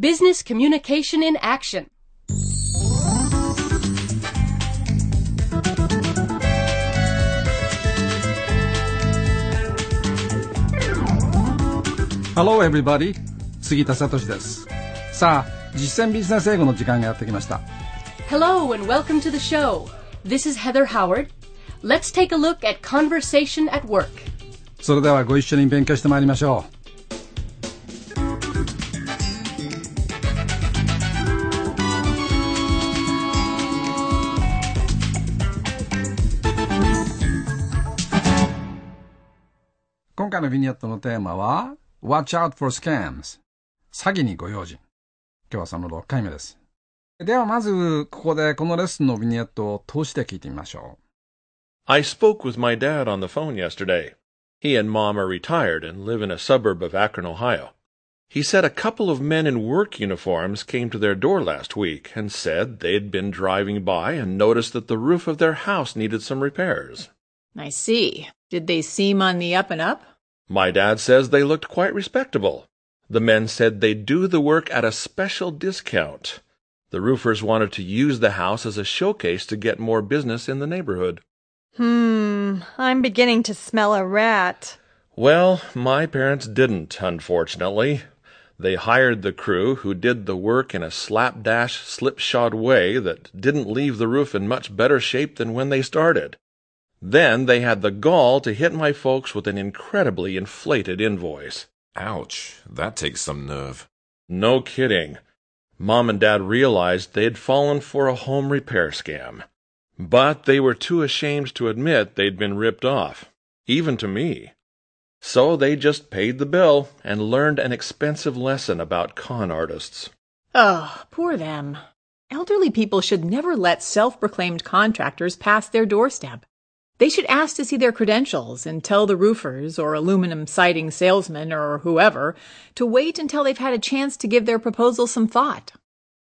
Business Communication in Action. Hello everybody 杉田敏です。さあ、実践ビジネス英語の時間がやってきました。Hello and welcome to the show. This is Heather Howard. Let's take a look at conversation at work. それではご一緒に勉強してまいりましょう。今回のビニエットのテーマは Watch out for scams 詐欺にご用心今日はその6回目ですではまずここでこのレッスンのビニエットを通して聞いてみましょう I spoke with my dad on the phone yesterday. He and Mom are retired and live in a suburb of Akron, Ohio. He said a couple of men in work uniforms came to their door last week and said they'd been driving by and noticed that the roof of their house needed some repairs. I see. Did they seem on the up and up? My dad says they looked quite respectable. The men said they'd do the work at a special discount. The roofers wanted to use the house as a showcase to get more business in the neighborhood. Hmm, I'm beginning to smell a rat. Well, my parents didn't, unfortunately. They hired the crew who did the work in a slapdash, slipshod way that didn't leave the roof in much better shape than when they started. Then they had the gall to hit my folks with an incredibly inflated invoice. Ouch, that takes some nerve. No kidding. Mom and Dad realized they'd fallen for a home repair scam. But they were too ashamed to admit they'd been ripped off, even to me. So they just paid the bill and learned an expensive lesson about con artists. Oh, poor them. Elderly people should never let self-proclaimed contractors pass their doorstep. They should ask to see their credentials and tell the roofers or aluminum siding salesman or whoever to wait until they've had a chance to give their proposal some thought.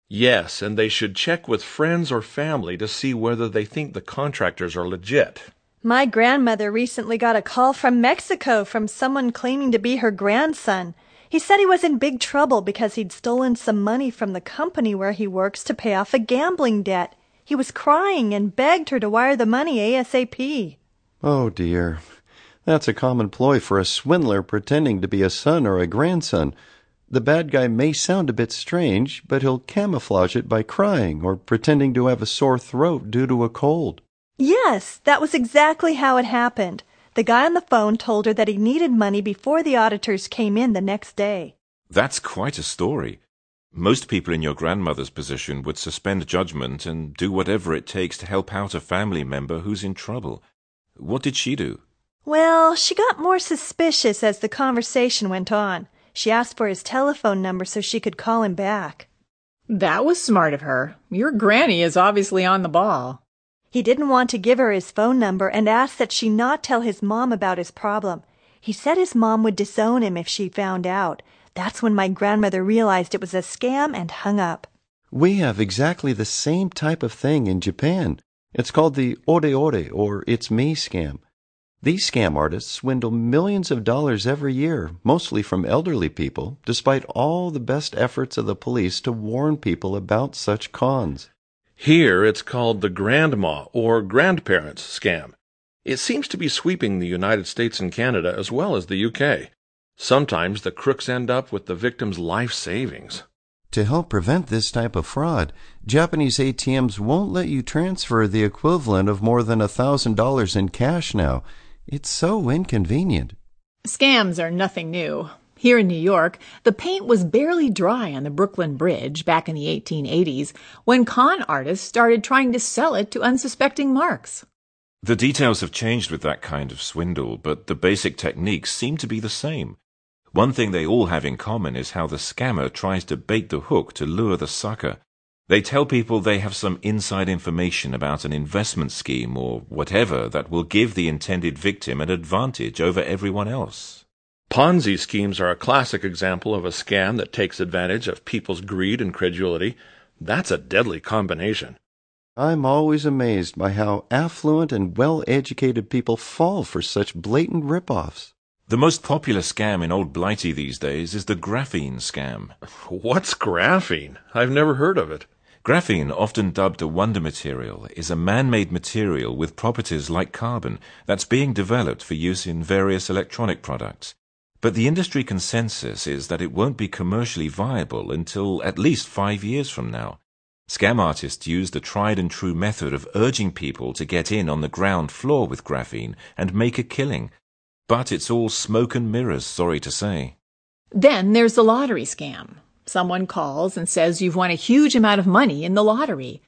Yes, and they should check with friends or family to see whether they think the contractors are legit. My grandmother recently got a call from Mexico from someone claiming to be her grandson. He said he was in big trouble because he'd stolen some money from the company where he works to pay off a gambling debt. He was crying and begged her to wire the money ASAP. Oh dear. That's a common ploy for a swindler pretending to be a son or a grandson. The bad guy may sound a bit strange, but he'll camouflage it by crying or pretending to have a sore throat due to a cold. Yes, that was exactly how it happened. The guy on the phone told her that he needed money before the auditors came in the next day. That's quite a story. Most people in your grandmother's position would suspend judgment and do whatever it takes to help out a family member who's in trouble. What did she do? Well, she got more suspicious as the conversation went on. She asked for his telephone number so she could call him back. That was smart of her. Your granny is obviously on the ball. He didn't want to give her his phone number and asked that she not tell his mom about his problem. He said his mom would disown him if she found out. That's when my grandmother realized it was a scam and hung up. We have exactly the same type of thing in Japan. It's called the ore ore or it's me scam. These scam artists swindle millions of dollars every year, mostly from elderly people, despite all the best efforts of the police to warn people about such cons. Here it's called the grandma or grandparents scam. It seems to be sweeping the United States and Canada as well as the UK. Sometimes the crooks end up with the victim's life savings. To help prevent this type of fraud, Japanese ATMs won't let you transfer the equivalent of more than a $1,000 in cash now. It's so inconvenient. Scams are nothing new. Here in New York, the paint was barely dry on the Brooklyn Bridge back in the 1880s when con artists started trying to sell it to unsuspecting marks. The details have changed with that kind of swindle, but the basic techniques seem to be the same. One thing they all have in common is how the scammer tries to bait the hook to lure the sucker. They tell people they have some inside information about an investment scheme or whatever that will give the intended victim an advantage over everyone else. Ponzi schemes are a classic example of a scam that takes advantage of people's greed and credulity. That's a deadly combination. I'm always amazed by how affluent and well educated people fall for such blatant rip offs. The most popular scam in Old Blighty these days is the graphene scam. What's graphene? I've never heard of it. Graphene, often dubbed a wonder material, is a man-made material with properties like carbon that's being developed for use in various electronic products. But the industry consensus is that it won't be commercially viable until at least five years from now. Scam artists use the tried and true method of urging people to get in on the ground floor with graphene and make a killing. But it's all smoke and mirrors, sorry to say. Then there's the lottery scam. Someone calls and says you've won a huge amount of money in the lottery.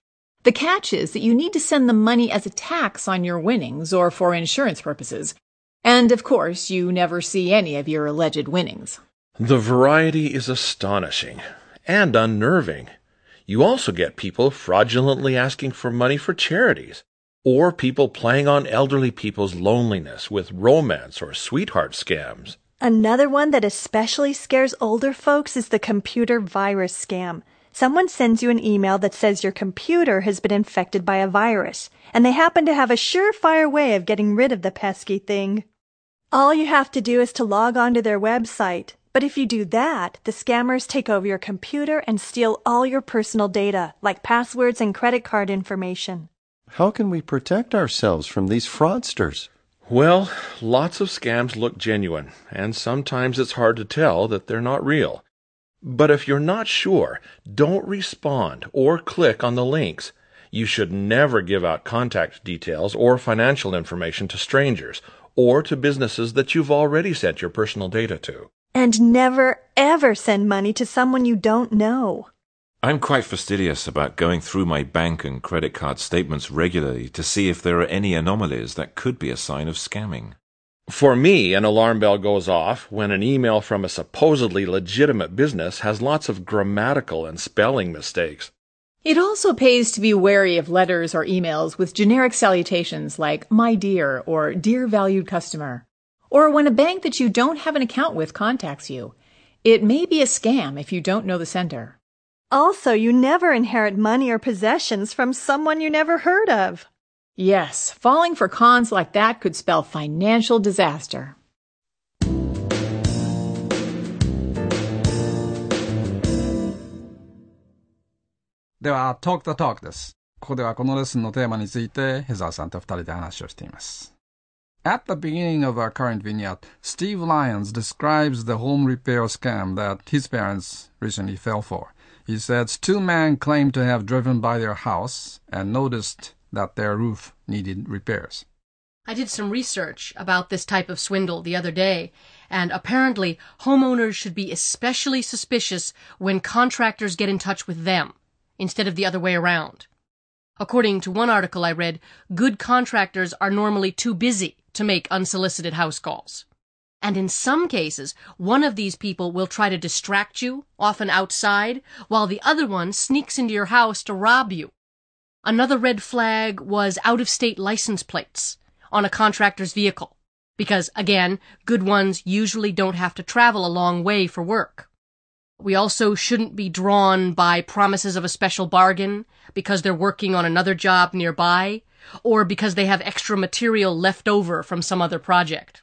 The catch is that you need to send the money as a tax on your winnings or for insurance purposes. And of course, you never see any of your alleged winnings. The variety is astonishing and unnerving. You also get people fraudulently asking for money for charities, or people playing on elderly people's loneliness with romance or sweetheart scams. Another one that especially scares older folks is the computer virus scam. Someone sends you an email that says your computer has been infected by a virus, and they happen to have a surefire way of getting rid of the pesky thing. All you have to do is to log on to their website. But if you do that, the scammers take over your computer and steal all your personal data, like passwords and credit card information. How can we protect ourselves from these fraudsters? Well, lots of scams look genuine, and sometimes it's hard to tell that they're not real. But if you're not sure, don't respond or click on the links. You should never give out contact details or financial information to strangers or to businesses that you've already sent your personal data to. And never, ever send money to someone you don't know. I'm quite fastidious about going through my bank and credit card statements regularly to see if there are any anomalies that could be a sign of scamming. For me, an alarm bell goes off when an email from a supposedly legitimate business has lots of grammatical and spelling mistakes. It also pays to be wary of letters or emails with generic salutations like my dear or dear valued customer. Or when a bank that you don't have an account with contacts you. It may be a scam if you don't know the sender. Also, you never inherit money or possessions from someone you never heard of. Yes, falling for cons like that could spell financial disaster. では、Talk the Talk です。ここではこのレッスンのテーマについて、ヘザーさんと二人で話をしています。At the beginning of our current vignette, Steve Lyons describes the home repair scam that his parents recently fell for. He says two men claimed to have driven by their house and noticed that their roof needed repairs. I did some research about this type of swindle the other day, and apparently homeowners should be especially suspicious when contractors get in touch with them, instead of the other way around. According to one article I read, good contractors are normally too busy to make unsolicited house calls. And in some cases, one of these people will try to distract you, often outside, while the other one sneaks into your house to rob you. Another red flag was out of state license plates on a contractor's vehicle. Because again, good ones usually don't have to travel a long way for work. We also shouldn't be drawn by promises of a special bargain because they're working on another job nearby or because they have extra material left over from some other project.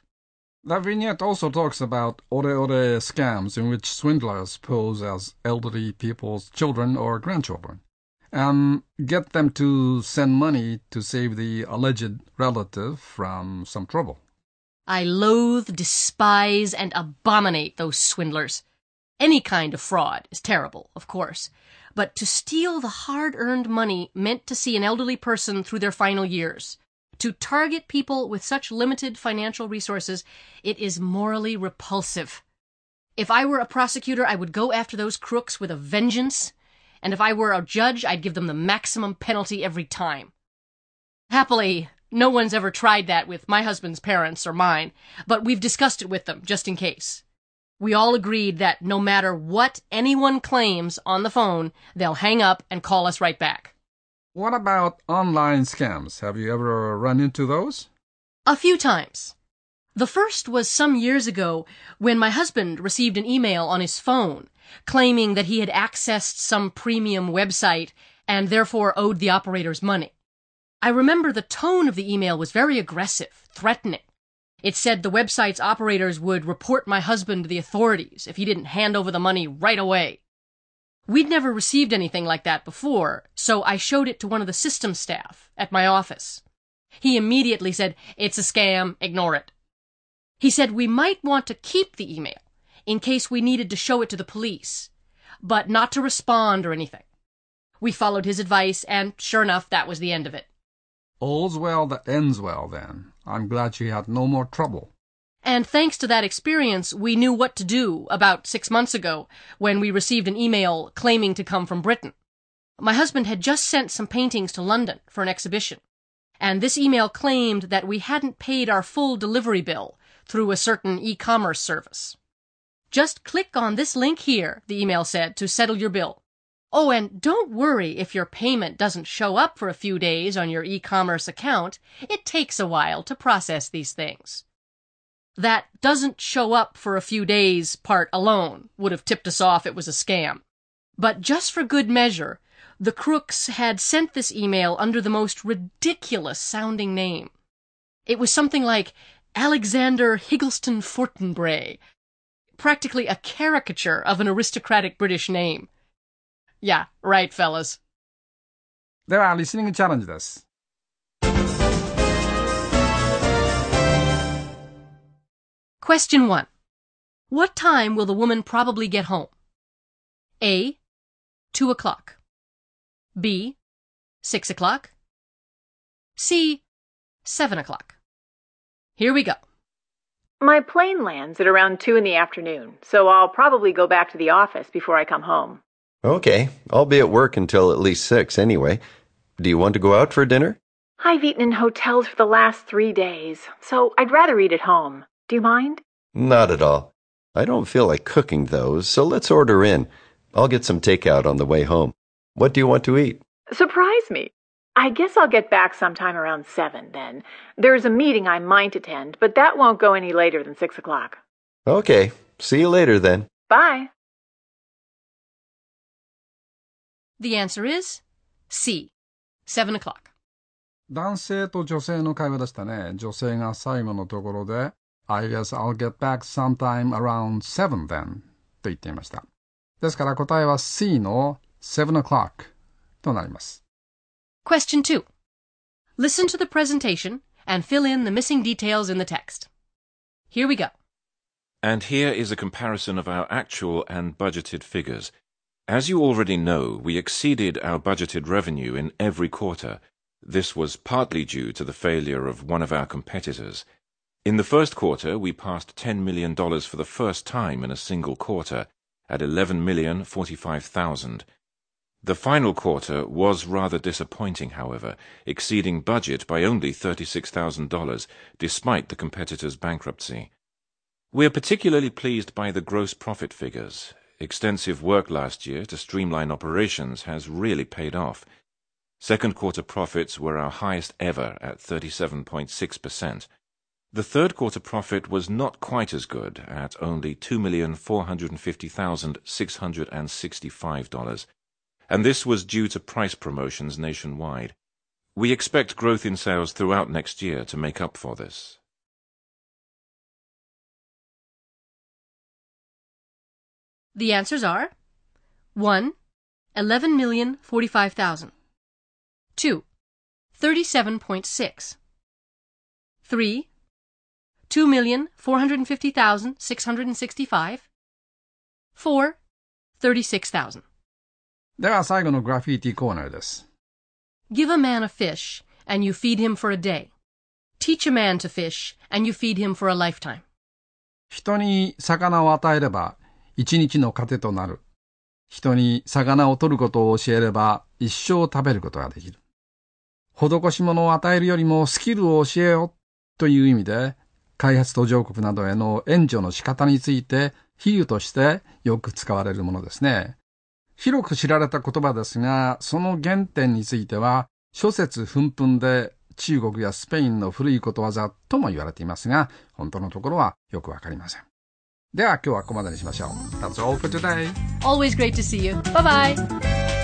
The vignette also talks about ore ore scams in which swindlers pose as elderly people's children or grandchildren and get them to send money to save the alleged relative from some trouble. I loathe, despise, and abominate those swindlers. Any kind of fraud is terrible, of course, but to steal the hard earned money meant to see an elderly person through their final years, to target people with such limited financial resources, it is morally repulsive. If I were a prosecutor, I would go after those crooks with a vengeance, and if I were a judge, I'd give them the maximum penalty every time. Happily, no one's ever tried that with my husband's parents or mine, but we've discussed it with them just in case. We all agreed that no matter what anyone claims on the phone, they'll hang up and call us right back. What about online scams? Have you ever run into those? A few times. The first was some years ago when my husband received an email on his phone claiming that he had accessed some premium website and therefore owed the operators money. I remember the tone of the email was very aggressive, threatening. It said the website's operators would report my husband to the authorities if he didn't hand over the money right away. We'd never received anything like that before, so I showed it to one of the system staff at my office. He immediately said, It's a scam, ignore it. He said we might want to keep the email in case we needed to show it to the police, but not to respond or anything. We followed his advice, and sure enough, that was the end of it. All's well that ends well, then. I'm glad she had no more trouble. And thanks to that experience, we knew what to do about six months ago when we received an email claiming to come from Britain. My husband had just sent some paintings to London for an exhibition, and this email claimed that we hadn't paid our full delivery bill through a certain e-commerce service. Just click on this link here, the email said, to settle your bill. Oh, and don't worry if your payment doesn't show up for a few days on your e-commerce account. It takes a while to process these things That doesn't show up for a few days part alone would have tipped us off it was a scam. But just for good measure, the crooks had sent this email under the most ridiculous sounding name. It was something like Alexander Higgleston Fortinbray, practically a caricature of an aristocratic British name. Yeah, right, fellas. では、リスニングチャレンジです。 Question 1. What time will the woman probably get home? A. 2 o'clock. B. 6 o'clock. C. 7 o'clock. Here we go. My plane lands at around 2 in the afternoon, so I'll probably go back to the office before I come home. Okay, I'll be at work until at least 6 anyway. Do you want to go out for dinner? I've eaten in hotels for the last three days, so I'd rather eat at home. Do you mind? Not at all. I don't feel like cooking those, so let's order in. I'll get some takeout on the way home. What do you want to eat? Surprise me. I guess I'll get back sometime around 7 then. There's a meeting I might attend, but that won't go any later than 6 o'clock. Okay. See you later then. Bye. The answer is C. 7 o'clock. 男性と女性の会話でしたね。女性が最後のところで、 I guess I'll get back sometime around 7 then と言っていました。ですから答えは C の7 o'clock となります。Question 2. Listen to the presentation and fill in the missing details in the text. Here we go. And here is a comparison of our actual and budgeted figures. As you already know, we exceeded our budgeted revenue in every quarter. This was partly due to the failure of one of our competitors. In the first quarter, we passed $10 million for the first time in a single quarter, at 11,045,000. The final quarter was rather disappointing, however, exceeding budget by only $36,000, despite the competitor's bankruptcy. We are particularly pleased by the gross profit figures, Extensive work last year to streamline operations has really paid off. Second quarter profits were our highest ever at 37.6%. The third quarter profit was not quite as good at only $2,450,665, and this was due to price promotions nationwide. We expect growth in sales throughout next year to make up for this. The answers are 1. 11,045,000 2. 37.6 3. 2,450,665 4. 36,000では最後のグラフィティコーナーです。Give a man a fish, and you feed him for a day. Teach a man to fish, and you feed him for a lifetime. 人に魚を与えれば一日の糧となる。人に魚を取ることを教えれば一生食べることができる。施し物を与えるよりもスキルを教えよという意味で、開発途上国などへの援助の仕方について比喩としてよく使われるものですね。広く知られた言葉ですが、その原点については諸説紛紛で中国やスペインの古いことわざとも言われていますが、本当のところはよくわかりません。では今日はここまでにしましょう。That's all for today. Always great to see you. Bye bye.